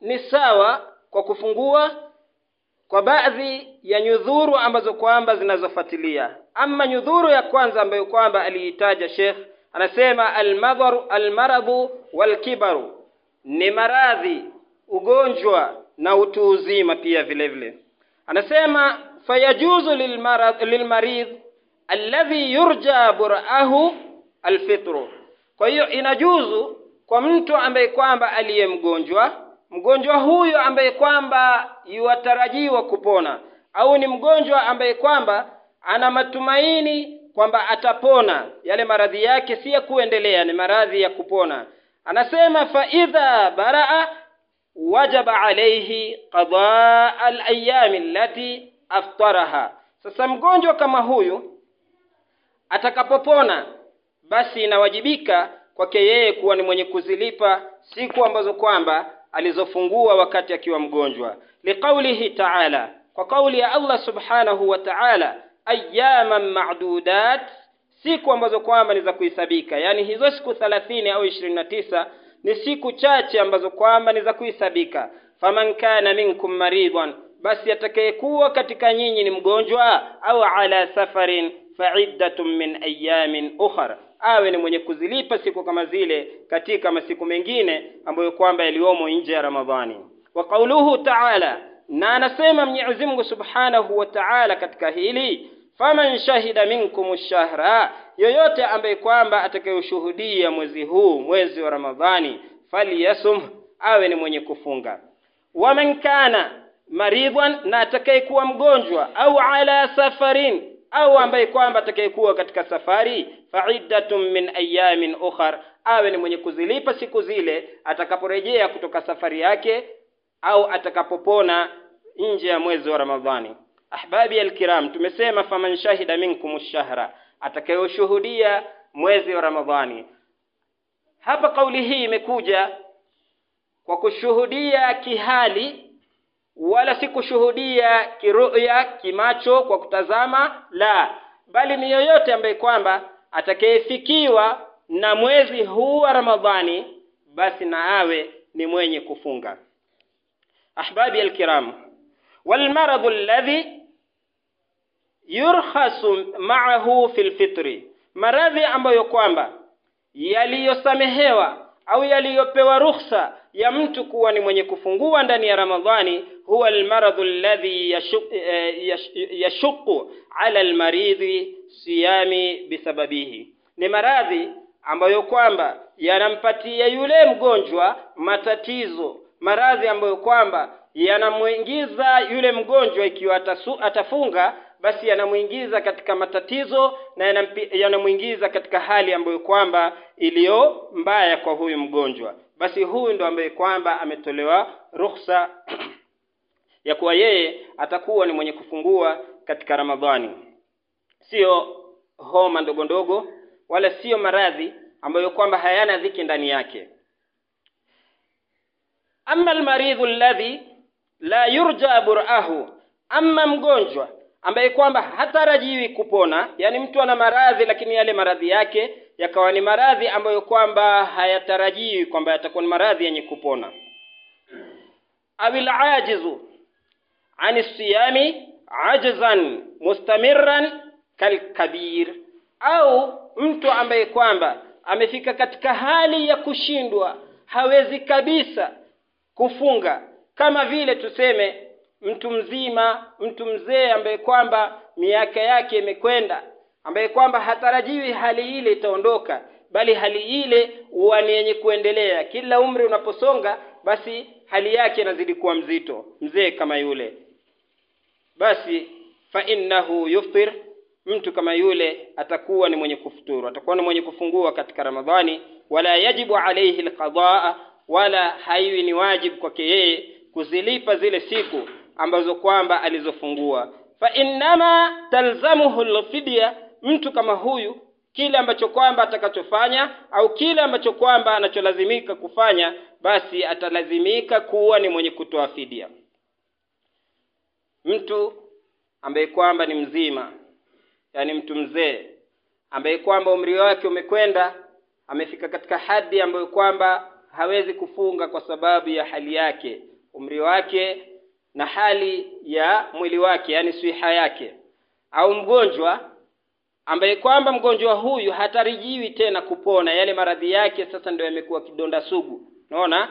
ni sawa kwa kufungua kwa baadhi ya nyudhuru ambazo kwamba zinazofuatilia. Ama nyudhuru ya kwanza ambayo kwamba aliitaja Sheikh anasema almadharu almaradhu walkibaru. Ni maradhi ugonjwa na utu uzima pia vile vile. Anasema fayajuzu lilmarad lilmaridh alladhi yurja bur'ahu alfitru. Kwa hiyo inajuzu kwa mtu ambaye kwamba aliye mgonjwa mgonjwa huyo ambaye kwamba yuwatarajiwa kupona au ni mgonjwa ambaye kwamba ana matumaini kwamba atapona. Yale maradhi yake si ya kuendelea ni maradhi ya kupona. Anasema faidha baraa wajaba alayhi qadaa alayami lati allati aftaraha. Sasa mgonjwa kama huyu atakapopona basi inawajibika kwake yeye kuwa ni mwenye kuzilipa siku ambazo kwamba alizofungua wakati akiwa mgonjwa. Liqaulihi ta'ala kwa kauli ya Allah subhanahu wa ta'ala ayyaman ma'dudat siku ambazo kwamba ni za kuhesabika yani hizo siku 30 au 29 ni siku chache ambazo kwamba ni za kuhesabika faman kana minkum maridwan basi atakayekuwa katika nyinyi ni mgonjwa au ala safarin fa'iddatun min ayamin ukhra awe ni mwenye kuzilipa siku kama zile katika masiku mengine ambayo kwamba yaliomo nje ya Ramadhani. Wa qauluhu ta'ala na anasema Mwenyezi Mungu Subhanahu wa Ta'ala katika hili faman shahida minkum ash-shahra yoyote ambaye kwamba atakayoshuhudia mwezi huu mwezi wa Ramadhani falyasum awe ni mwenye kufunga. Waman kana maridhan na atakayekuwa mgonjwa au ala safarin au ambaye kwamba atakayekuwa katika safari fa'iddatun min ayamin ukhar awe ni mwenye kuzilipa siku zile atakaporejea kutoka safari yake au atakapopona nje ya mwezi wa Ramadhani. Ahbabi alkiram tumesema faman shahida minkum ash-shahra atakayoshuhudia mwezi wa Ramadhani. Hapa kauli hii imekuja kwa kushuhudia kihali wala si kushuhudia kiruya kimacho kwa kutazama la bali ni yoyote ambaye kwamba atakayefikiwa na mwezi huu wa Ramadhani basi na awe ni mwenye kufunga ahbabi alkiram والمرض الذي يرخص معه في الفطر maradhi ambayo kwamba yaliyosamehewa au yaliyopewa ruhusa ya mtu kuwa ni mwenye kufungua ndani ya Ramadhani huwa almaradhu alladhi yashuqu ala almaridhi siyami bisababihi ni maradhi ambayo kwamba yanampatia yule mgonjwa matatizo. Maradhi ambayo kwamba yanamwingiza yule mgonjwa ikiwa atasu, atafunga basi yanamwingiza katika matatizo na yanamwingiza katika hali ambayo kwamba iliyo mbaya kwa huyu mgonjwa. Basi huyu ndo ambaye kwamba ametolewa ruhusa ya kuwa yeye atakuwa ni mwenye kufungua katika Ramadhani. Sio homa ndogo ndogo wala sio maradhi ambayo kwamba hayana dhiki ndani yake. Amma almaridhu alladhi la yurja bur'ahu amma mgonjwa ambaye kwamba hatarajiwi kupona yani mtu ana maradhi lakini yale maradhi yake yakawa ni maradhi ambayo kwamba hayatarajiwi kwamba yatakuwa ni maradhi yenye kupona. Awil ajizu ani siyami ajzan mustamirran kalkabir au mtu ambaye kwamba amefika katika hali ya kushindwa hawezi kabisa kufunga kama vile tuseme mtu mzima mtu mzee ambaye kwamba miaka yake imekwenda ambaye kwamba hatarajiwi hali ile itaondoka bali hali ile huwa ni yenye kuendelea kila umri unaposonga basi hali yake inazidi kuwa mzito mzee kama yule basi fa innahu yuftir mtu kama yule atakuwa ni mwenye kufuturu atakuwa ni mwenye kufungua katika ramadhani. Wala yajibu alayhi alqadaa wala haiwi ni wajibu kwake yeye kuzilipa zile siku ambazo kwamba alizofungua. Fa innama talzamuhu alfidya mtu kama huyu kile ambacho kwamba atakachofanya au kile ambacho kwamba anacholazimika kufanya basi atalazimika kuwa ni mwenye kutoa fidia mtu ambaye kwamba ni mzima yani mtu mzee ambaye kwamba umri wake umekwenda amefika katika hadi ambayo kwamba hawezi kufunga kwa sababu ya hali yake umri wake na hali ya mwili wake yani swiha yake. Au mgonjwa ambaye kwamba mgonjwa huyu hatarijiwi tena kupona yale maradhi yake sasa ndio yamekuwa kidonda sugu. Unaona?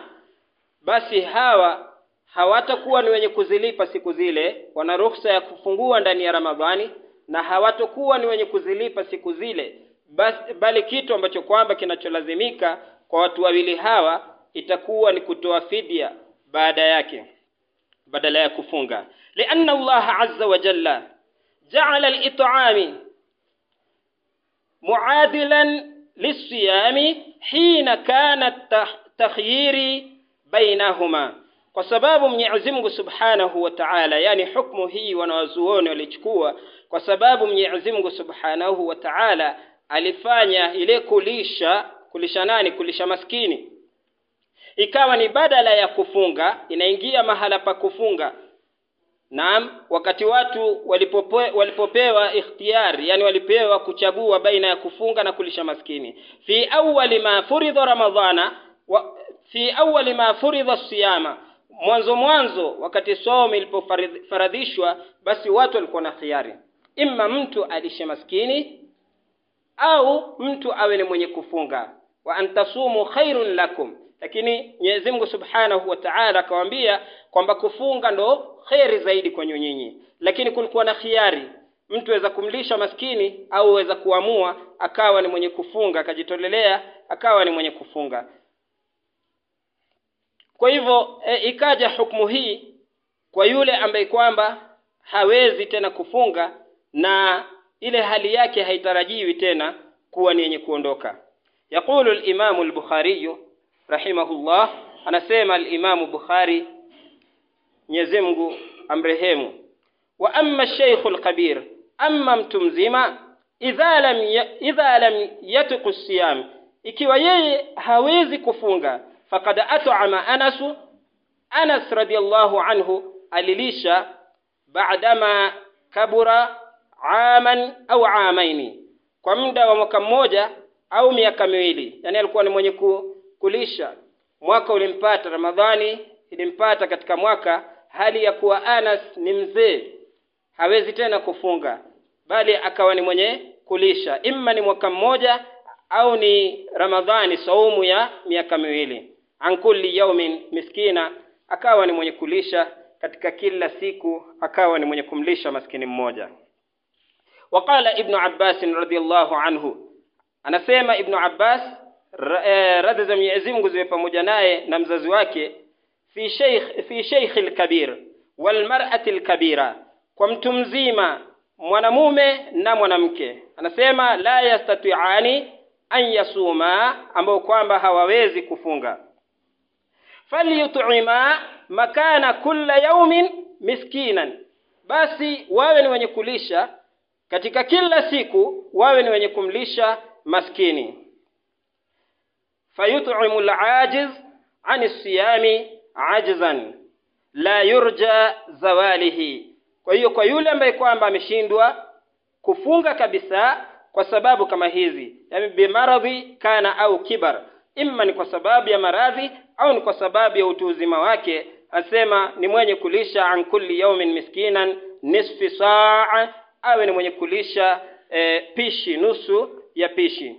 Basi hawa hawatakuwa ni wenye kuzilipa siku zile wana ruhusa ya kufungua ndani ya ramadhani na hawatakuwa ni wenye kuzilipa siku zile bas, bali kitu ambacho kwamba kinacholazimika kwa watu wawili hawa itakuwa ni kutoa fidia baada yake badala ya kufunga. Lianna Allah azza wa jalla ja'ala al-it'ami muadilan lisiyami hina kana takhyiri bainahuma kwa sababu Mwenyezi Mungu Subhanahu wa Ta'ala yani hukumu hii wanawazuoni walichukua kwa sababu Mwenyezi Mungu Subhanahu wa Ta'ala alifanya ile kulisha kulisha nani? Kulisha maskini. Ikawa ni badala ya kufunga inaingia mahala pa kufunga. Naam, wakati watu walipope, walipopewa ikhtiyari, yani walipewa kuchagua baina ya kufunga na kulisha maskini. Fi awwali ma furidha Ramadhana wa, fi awwali ma furidha siyama, mwanzo mwanzo wakati somo ilipofaradhishwa, basi watu walikuwa na khiari, imma mtu alishe maskini au mtu awe ni mwenye kufunga. Wa antasumu khairun lakum, lakini Mwenyezi Mungu Subhanahu wa Ta'ala akawaambia kwamba kufunga ndo kheri zaidi kwenye nyinyi, lakini kulikuwa na khiari, mtu aweza kumlisha maskini au aweza kuamua akawa ni mwenye kufunga, akajitolelea akawa ni mwenye kufunga. Kwa hivyo e, ikaja hukumu hii kwa yule ambaye kwamba hawezi tena kufunga na ile hali yake haitarajiwi tena kuwa ni yenye kuondoka. Yaqulu al-Imam al-Bukhari rahimahullah, anasema al-Imam Bukhari Mwenyezi Mungu amrehemu. Wa amma sheikhul kabir, amma mtu mzima, idha lam idha lam yatqu siyam, ikiwa yeye hawezi kufunga, faqad at'ama Anasu, Anas radiyallahu anhu alilisha badama kabura aman au amaini, kwa muda wa mwaka mmoja au miaka miwili, yani alikuwa ni mwenye kulisha. Mwaka ulimpata Ramadhani ilimpata katika mwaka hali ya kuwa Anas ni mzee hawezi tena kufunga bali akawa ni mwenye kulisha. Imma ni mwaka mmoja au ni Ramadhani saumu ya miaka miwili an kulli yaumin miskina akawa ni mwenye kulisha. Katika kila siku akawa ni mwenye kumlisha maskini mmoja. Waqala ibnu Abbas radhiyallahu anhu anasema ibnu Abbas radhi za Mwenyezi Mungu ziwe pamoja naye na mzazi wake fi sheikh fi sheikh al-kabir wal mar'ati al-kabira kwa mtu mzima mwanamume na mwanamke. Anasema la yastati'ani an yasuma ambao kwamba hawawezi kufunga falyut'ima makana kulla yawmin miskinan. Basi wawe ni wenye kulisha katika kila siku wawe ni wenye kumlisha maskini. Fayut'imu al-ajiz an siyami ajzan la yurja zawalihi. Kwa hiyo kwa yule ambaye kwamba ameshindwa kufunga kabisa kwa sababu kama hizi yani bimaradhi kana au kibar imma ni kwa sababu ya maradhi au ni kwa sababu ya utu uzima wake asema ni mwenye kulisha an kulli yawmin miskinan nisfi saa awe ni mwenye kulisha e, pishi nusu ya pishi.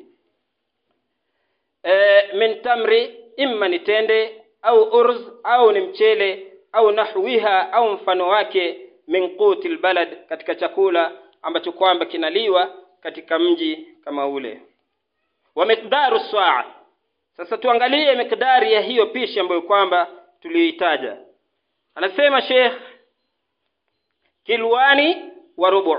E, min tamri imma ni tende au urz au ni mchele au nahwiha au mfano wake min qutil balad katika chakula ambacho kwamba kinaliwa katika mji kama ule. Wa miqdaru saa sasa tuangalie mikdari ya hiyo pishi ambayo kwamba tuliyoitaja anasema Sheikh kilwani wa rubu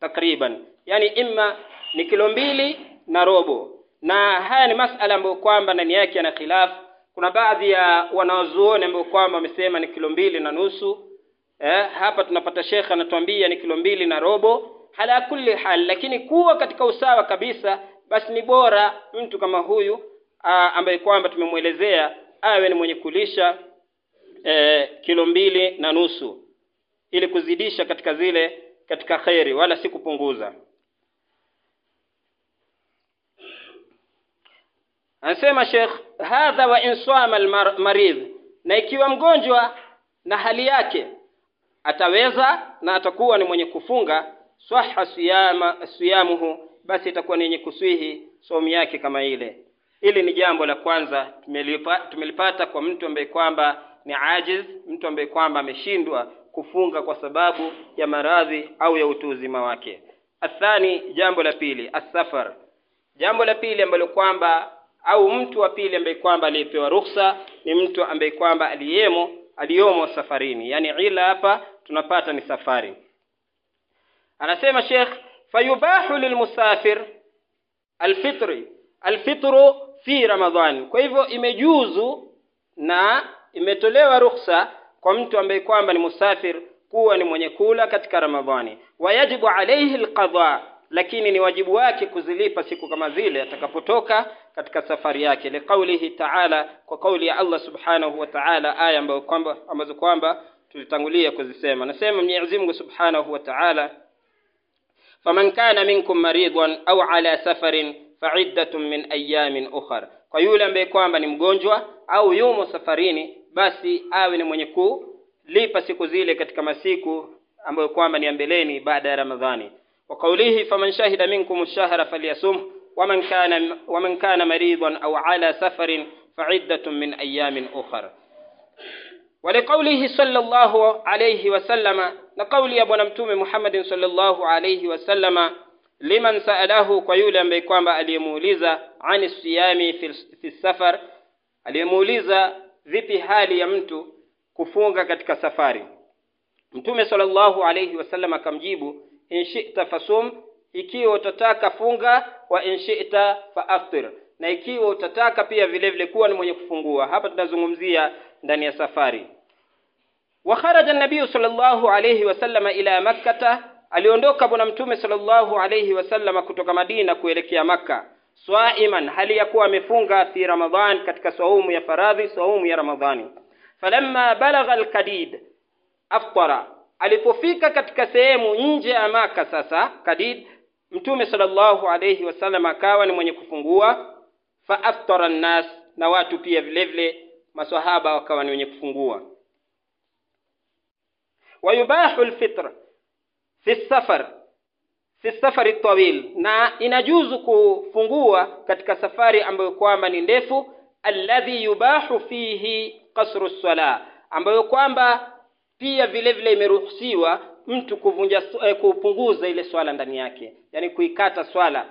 takriban. Yani imma ni kilo mbili na robo. Na haya ni masala ambayo kwamba ndani yake yana khilafu kuna baadhi ya wanaozuoni ambao kwamba wamesema ni kilo mbili na nusu. Eh, hapa tunapata shekhe anatuambia ni kilo mbili na robo. Hala kulli hal lakini kuwa katika usawa kabisa basi ni bora mtu kama huyu ambaye kwamba tumemwelezea awe ni mwenye kulisha eh, kilo mbili na nusu ili kuzidisha katika zile katika kheri wala si kupunguza. Anasema Sheikh hadha wa insama almaridh na ikiwa mgonjwa na hali yake ataweza na atakuwa ni mwenye kufunga swaha siyama siyamuhu basi itakuwa ni yenye kuswihi somu yake kama ile hili ni jambo la kwanza tumelipa, tumelipata kwa mtu ambaye kwamba ni ajiz mtu ambaye kwamba ameshindwa kufunga kwa sababu ya maradhi au ya utu uzima wake. Athani jambo la pili asafar jambo la pili ambalo kwamba au mtu wa pili ambaye kwamba aliyepewa ruhusa ni mtu ambaye kwamba aliyemo aliyomo safarini. Yani ila hapa tunapata ni safari. Anasema Sheikh fayubahu lilmusafir alfitri. Alfitru fi ramadhani. Kwa hivyo imejuzu na imetolewa ruhusa kwa mtu ambaye kwamba ni musafir kuwa ni mwenye kula katika ramadhani. Wayajibu alayhi alqadha lakini ni wajibu wake kuzilipa siku kama zile atakapotoka katika safari yake. Liqaulihi ta'ala kwa kauli ya Allah subhanahu wa ta'ala aya ambayo kwamba ambazo kwamba tulitangulia kuzisema. Nasema Mwenyezi Mungu subhanahu wa ta'ala faman kana minkum maridan au ala safarin fa'iddatun min ayamin ukhra kwa yule ambaye kwamba ni mgonjwa au yumo safarini basi awe ni mwenye kulipa siku zile katika masiku ambayo kwamba ni mbeleni baada ya Ramadhani wa qawlihi faman shahida minkum ash-shahra falyasum waman kana waman kana maridan au ala safarin fa'iddatun min ayamin ukhra ولقوله صلى الله عليه وسلم نقول يا bwana mtume Muhammad sallallahu alayhi wasallama liman saalahu kwa yule ambaye kwamba aliyemuuliza ani siyami fi safar aliyemuuliza vipi hali ya mtu kufunga katika safari? Mtume sallallahu alayhi wasallam akamjibu in shi'ta fasum ikiwa utataka funga wa in shi'ta faaftir na ikiwa utataka pia vile vile kuwa ni mwenye kufungua. Hapa tunazungumzia ndani ya safari. Wa kharaja an-nabiy sallallahu alayhi wasallam ila makkah aliondoka bwana mtume sallallahu alayhi wasallam kutoka Madina kuelekea maka swaiman hali ya kuwa amefunga fi Ramadhan katika saumu ya faradhi saumu ya Ramadhani. Falamma balagha alqadid aftara. Alipofika katika sehemu nje ya Maka sasa kadid mtume sallallahu alayhi wasallam akawa ni mwenye kufungua. Fa aftara an-nas na watu pia vile vile maswahaba wakawa ni wenye kufungua. Wayubahu al-fitr fi safar fi safari tawil. Na inajuzu kufungua katika safari ambayo kwamba ni ndefu alladhi yubahu fihi qasru sala ambayo kwamba pia vile vile imeruhusiwa mtu kuvunja eh, kupunguza ile swala ndani yake yani kuikata swala.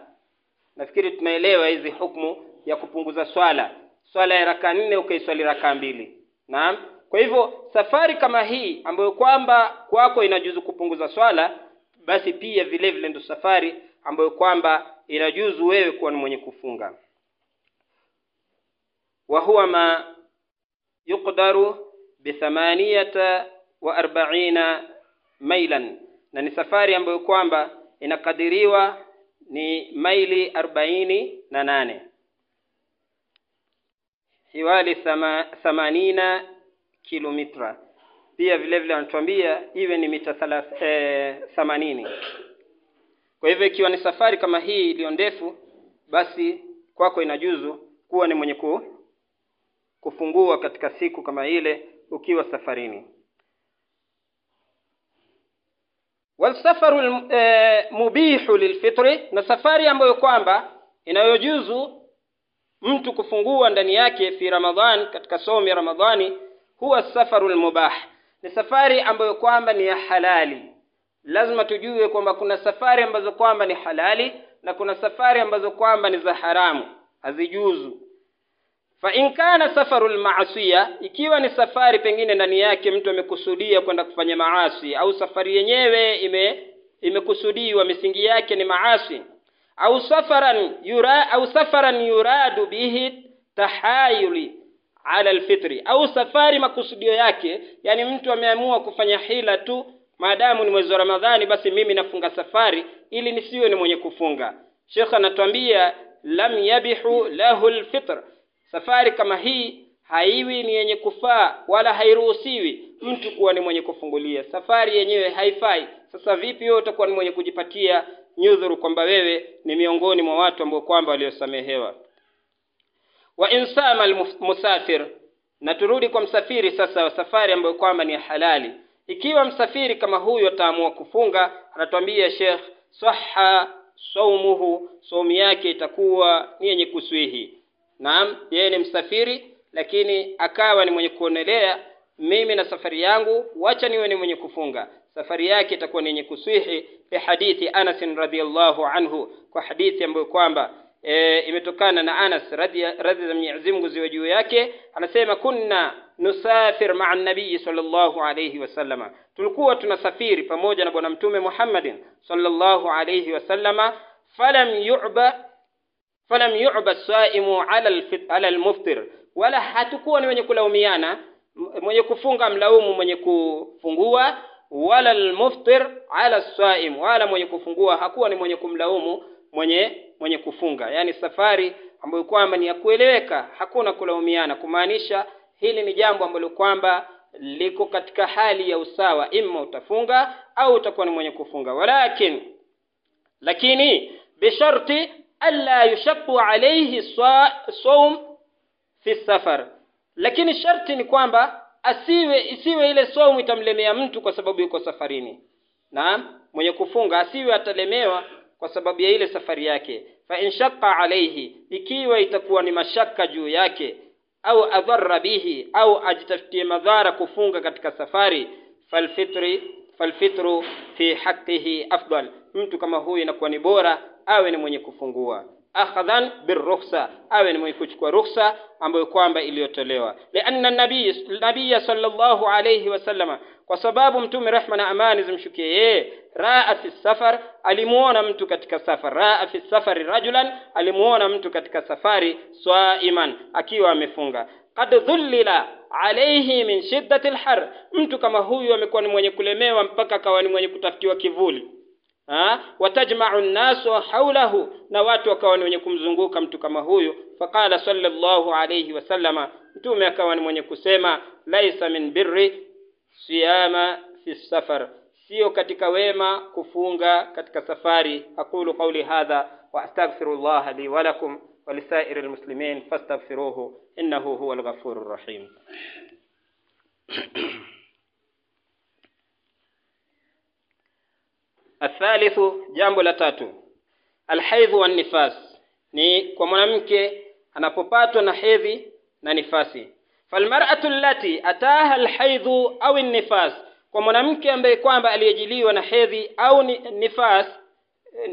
Nafikiri tunaelewa hizi hukumu ya kupunguza swala. Swala ya raka nne ukaiswali raka mbili. Naam. Kwa hivyo safari kama hii ambayo kwamba kwako inajuzu kupunguza swala basi pia vile vile ndo safari ambayo kwamba inajuzu wewe kuwa ni mwenye kufunga. Wa huwa ma yuqdaru bithamaniyata wa arbaina mailan. Na ni safari ambayo kwamba inakadiriwa ni maili arobaini na nane. Hiwali thama, thamanina kilomitra pia vile vile anatuambia iwe ni mita themanini eh, kwa hivyo ikiwa ni safari kama hii iliyo ndefu basi kwako inajuzu kuwa ni mwenye ku, kufungua katika siku kama ile ukiwa safarini. Walsafaru e, mubihu lilfitri na safari ambayo kwamba inayojuzu mtu kufungua ndani yake fi ramadhan katika somo ya ramadhani huwa safaru lmubah ni safari ambayo kwamba ni ya halali. Lazima tujue kwamba kuna safari ambazo kwamba ni halali na kuna safari ambazo kwamba ni za haramu hazijuzu. Fa in kana safaru lmaasiya ikiwa ni safari pengine ndani yake mtu amekusudia kwenda kufanya maasi au safari yenyewe ime imekusudiwa misingi yake ni maasi au safaran yura au safaran yuradu bihi tahayuli ala alfitri au safari makusudio yake yani mtu ameamua kufanya hila tu maadamu ni mwezi wa ramadhani basi mimi nafunga safari ili nisiwe ni mwenye kufunga. Shekha anatuambia lam yabihu lahu alfitr. Safari kama hii haiwi ni yenye kufaa wala hairuhusiwi mtu kuwa ni mwenye kufungulia. Safari yenyewe haifai. Sasa vipi wewe utakuwa ni mwenye kujipatia nyudhuru kwamba wewe ni miongoni mwa watu ambao kwamba waliosamehewa wa insama almusafir na turudi kwa msafiri sasa wa safari ambayo kwamba ni halali. Ikiwa msafiri kama huyo ataamua kufunga anatuambia Sheikh sahha saumuhu saumu yake itakuwa ni yenye kuswihi. Naam yeye ni msafiri lakini akawa ni mwenye kuonelea mimi na safari yangu wacha niwe ni mwenye kufunga. Safari yake itakuwa ni yenye kuswihi bi hadithi Anas radhiallahu anhu kwa hadithi ambayo kwamba e, imetokana na Anas radhi za Mwenyezi Mungu ziwe juu yake anasema kunna nusafir ma'a nabii sallallahu alayhi wasallama tulikuwa tunasafiri pamoja na bwana mtume Muhammadin sallallahu alayhi wasallama falam yu'ba falam yu'ba saimu ala ala almuftir. Wala hatukuwa ni wenye kulaumiana mwenye kufunga mlaumu mwenye kufungua. Wala almuftir ala saim wala mwenye kufungua hakuwa ni mwenye kumlaumu mwenye mwenye kufunga. Yani safari ambayo kwamba ni ya kueleweka hakuna kulaumiana. Kumaanisha hili ni jambo ambalo kwamba liko katika hali ya usawa. Imma utafunga au utakuwa ni mwenye kufunga. Walakin lakini bisharti alla yushaqu alayhi sawm fi safar. Lakini sharti ni kwamba asiwe isiwe ile saumu itamlemea mtu kwa sababu yuko safarini. Naam mwenye kufunga asiwe atalemewa kwa sababu ya ile safari yake. Fa in shaqqa alayhi ikiwa itakuwa ni mashaka juu yake au adharra bihi au ajitafutie madhara kufunga katika safari falfitri falfitru fi haqqihi afdal. Mtu kama huyu inakuwa ni bora awe ni mwenye kufungua. Akhadhan birrukhsa awe ni mwenye kuchukua rukhsa ambayo kwamba iliyotolewa. Lianna nabiy nabiy sallallahu alayhi wasallama kwa sababu mtume rehma na amani zimshukie yeye raa fi safar alimuona mtu katika safari raa fi safari rajulan alimuona mtu katika safari swaiman akiwa amefunga. Qad dhullila alayhi min shiddati alhar. Mtu kama huyu amekuwa ni mwenye kulemewa mpaka akawa ni mwenye kutafutiwa kivuli. Watajma'u nnasu haulahu na watu wakawa ni wenye kumzunguka mtu kama huyu. Faqala sallallahu alayhi wasallama mtume akawa ni mwenye kusema laisa min birri siyama fi safar, sio katika wema kufunga katika safari. Aqulu qawli hadha wa astaghfirullaha li wa lakum wa lisairi lmuslimin fastaghfiruhu innahu huwa alghafuru rahim. Athalithu, jambo la tatu, alhaidhu wan nifas, ni kwa mwanamke anapopatwa na hedhi na nifasi falmar'atu allati ataha alhaidhu au nifas kwa mwanamke ambaye kwamba aliyejiliwa na hedhi au ni, nifas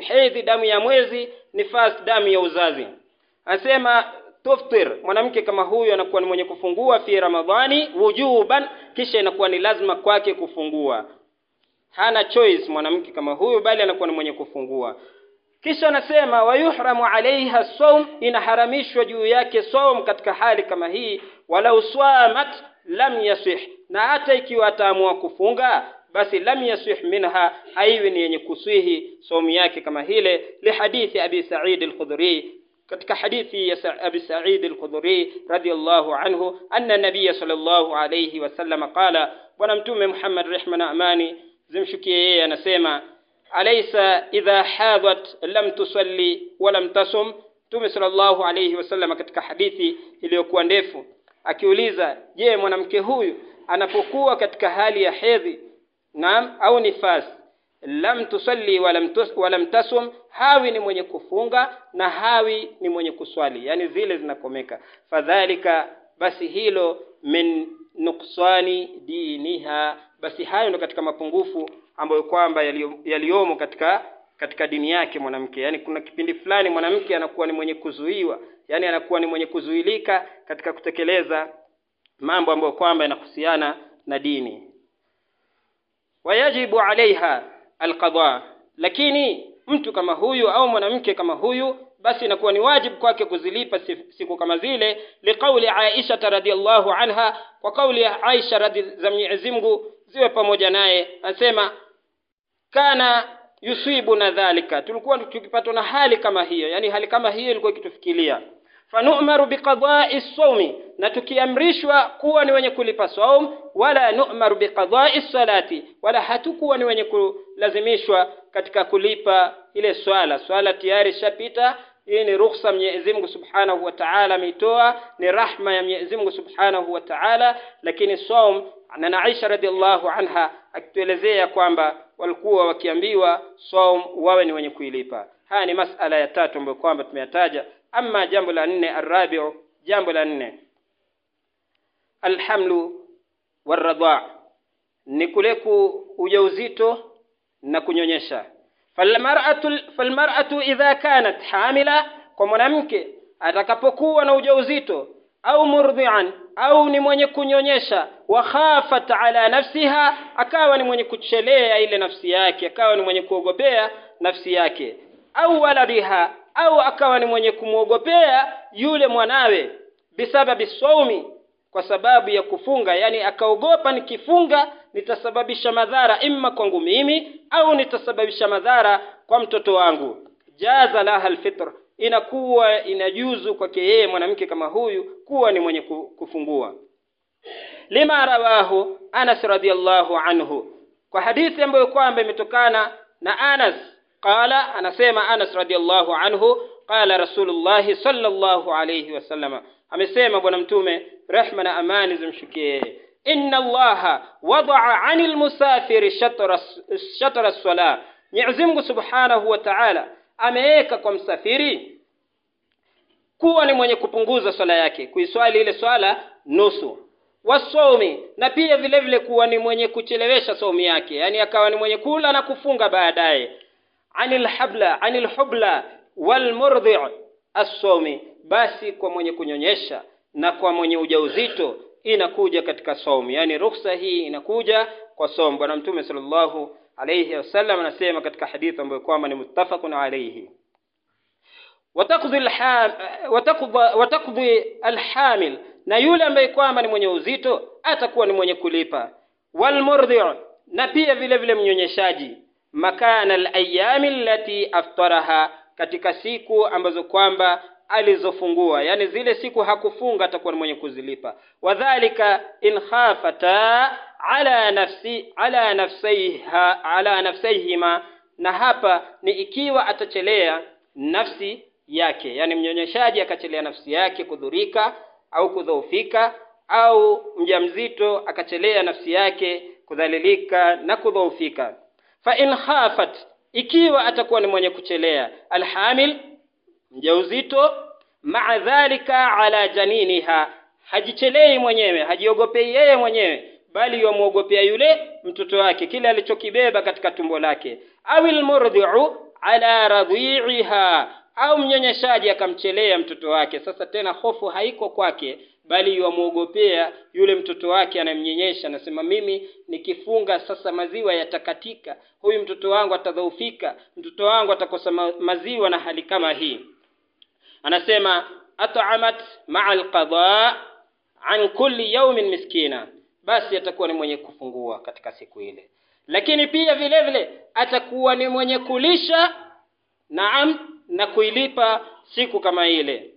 hedhi damu ya mwezi nifas damu ya uzazi. Anasema tuftir mwanamke kama huyu anakuwa ni mwenye kufungua fi ramadhani wujuban kisha inakuwa ni lazima kwake kufungua. Hana choice mwanamke kama huyu bali anakuwa ni mwenye kufungua kisha anasema wayuhramu alaiha saum inaharamishwa juu yake saum katika hali kama hii walau swamat lam yasih na hata ikiwa ataamua kufunga basi lam yasih minha haiwi ni yenye kuswihi saumu yake kama hile lihadithi abi sa'id al-khudri. Katika hadithi ya abi sa'id al-khudri radiyallahu anhu anna nabiy sallallahu alayhi wasallam qala bwana mtume muhammad rehma na amani zimshukie yeye anasema alaysa idha hadhat lam tusalli wa lam tasum Mtume sallallahu alayhi wasallam katika hadithi iliyokuwa ndefu. Akiuliza je mwanamke huyu anapokuwa katika hali ya hedhi? Naam au nifas lam tusalli wa lam, tasum. Hawi ni mwenye kufunga na hawi ni mwenye kuswali. Yani zile zinakomeka. Fadhalika basi hilo min nuksani diniha. Basi hayo ndo katika mapungufu ambayo kwamba yaliyomo katika katika dini yake mwanamke. Yani kuna kipindi fulani mwanamke anakuwa ni mwenye kuzuiwa. Yani anakuwa ni mwenye kuzuilika katika kutekeleza mambo ambayo kwamba yanahusiana na dini. Wayajibu alaiha alqada. Lakini mtu kama huyu au mwanamke kama huyu basi inakuwa ni wajibu kwake kuzilipa siku kama zile liqauli Aisha radhiallahu anha kwa kauli ya Aisha radhi za Mwenyezi Mungu ziwe pamoja naye. Anasema kana yusibuna dhalika. Tulikuwa tukipatwa na hali kama hiyo yani hali kama hiyo ilikuwa ikitufikilia. Fanu'maru biqada'i sawmi na tukiamrishwa kuwa ni wenye kulipa saum wala nu'maru biqada'i salati wala hatukuwa ni wenye kulazimishwa katika kulipa ile swala. Swala tayari shapita hii ni ruhusa Mwenyezi Mungu Subhanahu wa Ta'ala ameitoa ni rahma ya Mwenyezi Mungu Subhanahu wa Ta'ala lakini saum na Aisha radhiallahu anha akituelezea kwamba walikuwa wakiambiwa saum wawe ni wenye kuilipa. Haya ni masala ya tatu ambayo kwamba tumeyataja. Ama jambo la nne arabiu jambo la nne. Alhamlu waradha ni kule ujauzito na kunyonyesha falmar'atu idha kanat hamila kwa mwanamke atakapokuwa na ujauzito au murdhi'an au ni mwenye kunyonyesha wa khafat ala nafsiha akawa ni mwenye kuchelea ile nafsi yake akawa ni mwenye kuogopea nafsi yake au waladiha au akawa ni mwenye kumwogopea yule mwanawe bisababi saumi kwa sababu ya kufunga yani akaogopa nikifunga nitasababisha madhara imma kwangu mimi au nitasababisha madhara kwa mtoto wangu. Jaza laha alfitr inakuwa inajuzu kwake yeye mwanamke kama huyu kuwa ni mwenye kufungua. Lima rawahu Anas radhiallahu anhu kwa hadithi ambayo kwamba imetokana na Anas qala anasema Anas radhiallahu anhu qala rasulullahi sallallahu alayhi wasallama amesema bwana mtume rehma na amani zimshukie yeye. Inna allaha wadaa ani lmusafiri shatra sala Mwenyezi Mungu subhanahu wa ta'ala ameweka kwa msafiri kuwa ni mwenye kupunguza swala yake kuiswali ile swala nusu. Wasomi na pia vile vile kuwa ni mwenye kuchelewesha somi yake yani akawa ni mwenye kula na kufunga baadaye. Anil habla anil hubla wal assomi, basi kwa mwenye kunyonyesha na kwa mwenye ujauzito inakuja katika saumu yani ruhusa hii inakuja kwa saumu bwana mtume sallallahu alayhi wasallam anasema katika hadithi ambayo kwamba ni muttafaqun alayhi. Watakdhi alhamil na yule ambaye kwamba ni mwenye uzito atakuwa ni mwenye kulipa. Walmurdhi na pia vile vile mnyonyeshaji. Makana alayami allati aftaraha katika siku ambazo kwamba alizofungua. Yani zile siku hakufunga atakuwa ni mwenye kuzilipa. Wadhalika in khafata ala nafsi ala nafsiha ala nafsihima na hapa ni ikiwa atachelea nafsi yake. Yani mnyonyeshaji akachelea nafsi yake kudhurika au kudhoofika au mjamzito akachelea nafsi yake kudhalilika na kudhoofika. Fa in khafat ikiwa atakuwa ni mwenye kuchelea alhamil mjauzito maa dhalika ala janiniha hajichelei mwenyewe hajiogopei yeye mwenyewe bali yamwogopea yule mtoto wake kile alichokibeba katika tumbo lake. Awil murdhi'u ala radhi'iha au mnyonyeshaji akamchelea mtoto wake. Sasa tena hofu haiko kwake bali yuamwogopea yule mtoto wake anamnyenyesha anasema mimi nikifunga sasa maziwa yatakatika huyu mtoto wangu atadhoofika mtoto wangu atakosa maziwa na hali kama hii. Anasema at'amat ma'a alqada an kulli yawmin miskina. Basi atakuwa ni mwenye kufungua katika siku ile. Lakini pia vile vile atakuwa ni mwenye kulisha naam na kuilipa siku kama ile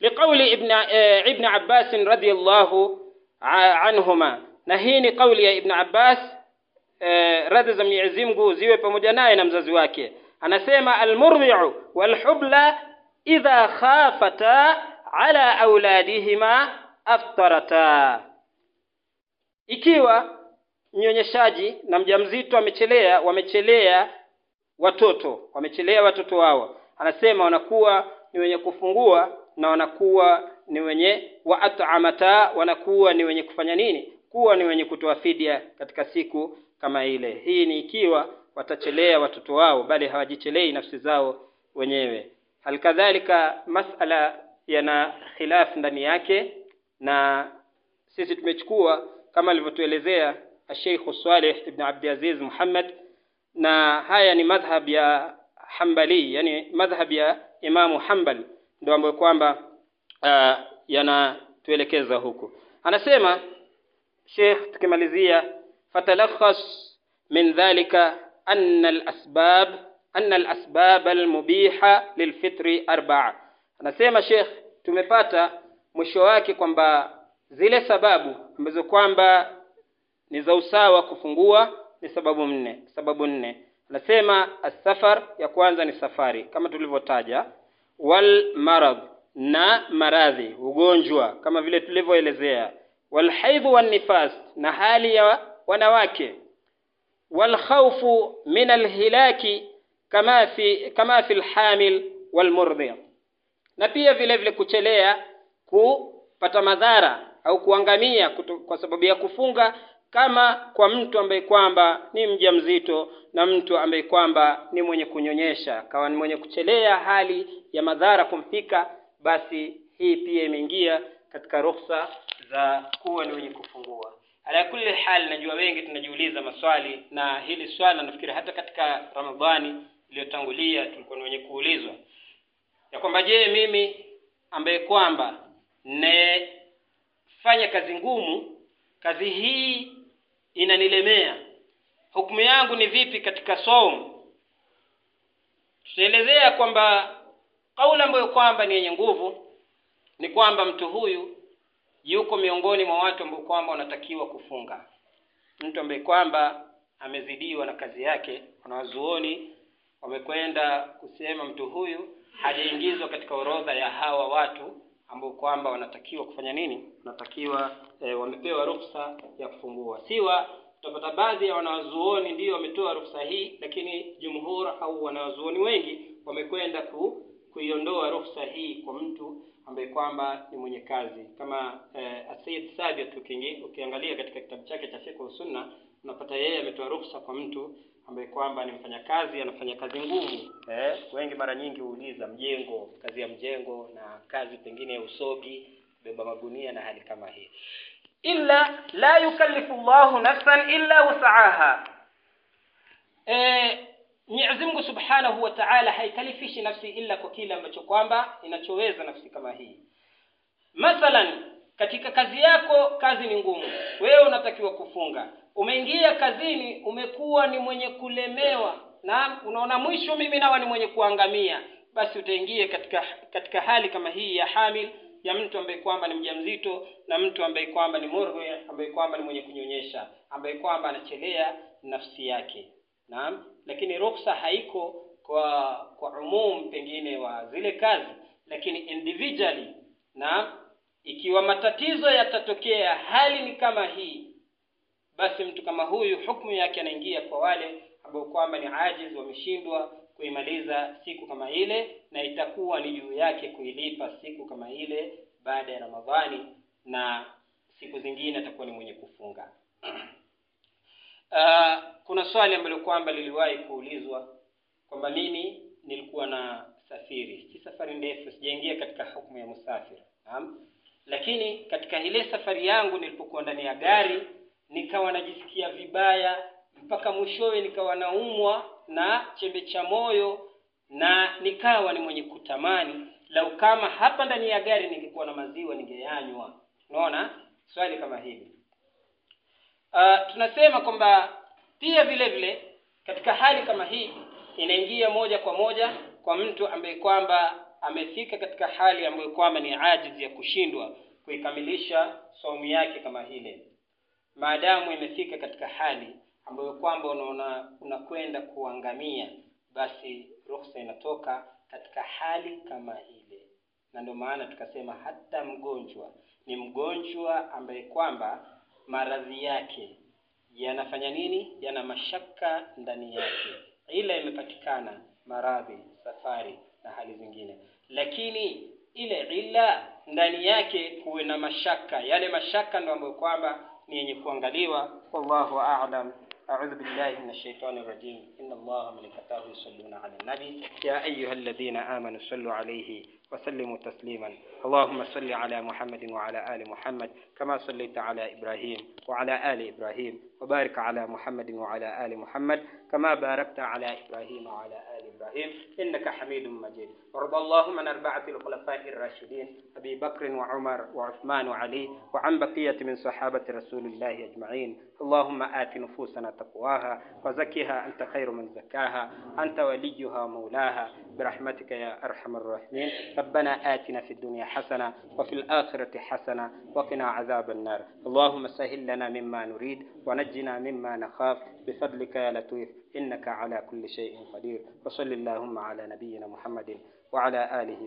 liqauli ibn eh, ibn Abbas radhiyallahu anhuma na hii ni kauli ya ibn Abbas eh, radhi za Mwenyezi Mungu ziwe pamoja naye na mzazi wake. Anasema almurdi'u walhubla idha khafata ala auladihima aftarata. Ikiwa mnyonyeshaji na mjamzito amechelea wamechelea watoto wamechelea watoto wao anasema wanakuwa ni wenye kufungua na wanakuwa ni wenye waatamata wanakuwa ni wenye kufanya nini? Kuwa ni wenye kutoa fidia katika siku kama ile. Hii ni ikiwa watachelea watoto wao bali hawajichelei nafsi zao wenyewe. Halikadhalika masala yana khilaf ndani yake na sisi tumechukua kama alivyotuelezea Sheikh Saleh ibn Abdul Aziz Muhammad na haya ni madhhab ya Hanbali yani madhhab ya Imamu Hanbal ndio ambayo kwamba uh, yanatuelekeza huku. Anasema Sheikh tukimalizia fatalakhas min dhalika anna alasbab anna alasbab almubiha lilfitri arba'a. Anasema Sheikh tumepata mwisho wake kwamba zile sababu ambazo kwamba ni za usawa kufungua ni sababu nne sababu nne. Anasema asafar ya kwanza ni safari kama tulivyotaja wal marad na maradhi ugonjwa kama vile tulivyoelezea. Wal haidhu wan nifas na hali ya wanawake. Wal khawfu min al hilaki kama fi kama fi al hamil wal murdhi na pia vile vile kuchelea kupata madhara au kuangamia kutu, kwa sababu ya kufunga kama kwa mtu ambaye kwamba ni mja mzito na mtu ambaye kwamba ni mwenye kunyonyesha kawa ni mwenye kuchelea hali ya madhara kumfika basi hii pia imeingia katika ruhusa za kuwa ni wenye kufungua. Ala kulli hal najua wengi tunajiuliza maswali na hili swala nafikiri hata katika ramadhani iliyotangulia tulikuwa ni wenye kuulizwa ya kwamba je mimi ambaye kwamba nefanya kazi ngumu kazi hii inanilemea. Hukumu yangu ni vipi katika somo tutaelezea kwamba kauli ambayo kwamba ni yenye nguvu ni kwamba mtu huyu yuko miongoni mwa watu ambao kwamba wanatakiwa kufunga. Mtu ambaye kwamba amezidiwa na kazi yake wanawazuoni wamekwenda kusema mtu huyu hajaingizwa katika orodha ya hawa watu ambao kwamba wanatakiwa kufanya nini? Wanatakiwa e, wamepewa ruhusa ya kufungua. Siwa tutapata baadhi ya wanawazuoni ndio wametoa ruhusa hii lakini jumhur au wanawazuoni wengi wamekwenda ku, kuiondoa ruhusa hii kwa mtu ambaye kwamba ni mwenye kazi. Kama eh, Asayid Sabit ukiangalia katika kitabu chake cha Fiqh Sunna unapata yeye ametoa ruhusa kwa mtu ambaye kwamba ni mfanyakazi anafanya kazi ngumu eh, wengi mara nyingi huuliza mjengo kazi ya mjengo na kazi pengine ya usogi beba magunia na hali kama hii illa la yukallifu llahu nafsan illa wusaaha eh, Mwenyezi Mungu Subhanahu wa Ta'ala haikalifishi nafsi illa kwa kile ambacho kwamba inachoweza nafsi kama hii. Mathalan, katika kazi yako kazi ni ngumu, wewe unatakiwa kufunga. Umeingia kazini, umekuwa ni mwenye kulemewa na unaona mwisho mimi nawa ni mwenye kuangamia, basi utaingia katika katika hali kama hii ya hamil ya mtu ambaye kwamba ni mjamzito na mtu ambaye kwamba ni murwe ambaye kwamba ni mwenye kunyonyesha, ambaye kwamba anachelea nafsi yake. Naam, lakini ruksa haiko kwa kwa umum pengine wa zile kazi, lakini individually. Naam, ikiwa matatizo yatatokea, hali ni kama hii, basi mtu kama huyu hukumu yake anaingia kwa wale ambao kwamba ni ajiz, wameshindwa kuimaliza siku kama ile, na itakuwa ni juu yake kuilipa siku kama ile baada ya Ramadhani, na siku zingine atakuwa ni mwenye kufunga. Uh, kuna swali ambalo kwamba liliwahi kuulizwa kwamba mimi nilikuwa na safiri, si safari ndefu, sijaingia katika hukumu ya musafiri. Naam, lakini katika ile safari yangu nilipokuwa ndani ya gari nikawa najisikia vibaya mpaka mwishowe nikawa naumwa na chembe cha moyo na nikawa ni mwenye kutamani lau kama hapa ndani ya gari ningekuwa na maziwa ningeyanywa. Unaona swali kama hili. Uh, tunasema kwamba pia vile vile katika hali kama hii inaingia moja kwa moja kwa mtu ambaye kwamba amefika katika hali ambayo kwamba ni ajizi ya kushindwa kuikamilisha saumu yake kama hile, maadamu imefika katika hali ambayo kwamba unaona unakwenda kuangamia, basi ruhusa inatoka katika hali kama ile, na ndio maana tukasema hata mgonjwa ni mgonjwa ambaye kwamba maradhi yake yanafanya nini? Yana mashaka ndani yake, ila imepatikana maradhi, safari na hali zingine, lakini ile ila ndani yake kuwe na mashaka. Yale mashaka ndio ambayo kwamba ni yenye kuangaliwa. Wallahu a'lam. أعوذ بالله من الشيطان الرجيم إن الله وملائكته يصلون على النبي يا أيها الذين آمنوا صلوا عليه وسلموا تسليما اللهم صل على محمد وعلى آل محمد كما صليت على إبراهيم وعلى آل إبراهيم وبارك على محمد وعلى آل محمد كما باركت على إبراهيم وعلى آل إبراهيم إنك حميد مجيد. وارض اللهم عن أربعة الخلفاء الراشدين أبي بكر وعمر وعثمان وعلي وعن بقية من صحابة رسول الله أجمعين. اللهم آت نفوسنا تقواها وزكها أنت خير من زكاها أنت وليها ومولاها برحمتك يا أرحم الراحمين. ربنا آتنا في الدنيا حسنة وفي الآخرة حسنة وقنا عذاب النار. اللهم سهل لنا مما نريد ونجنا مما نخاف. بفضلك يا لطيف إنك على كل شيء قدير وصل اللهم على نبينا محمد وعلى آله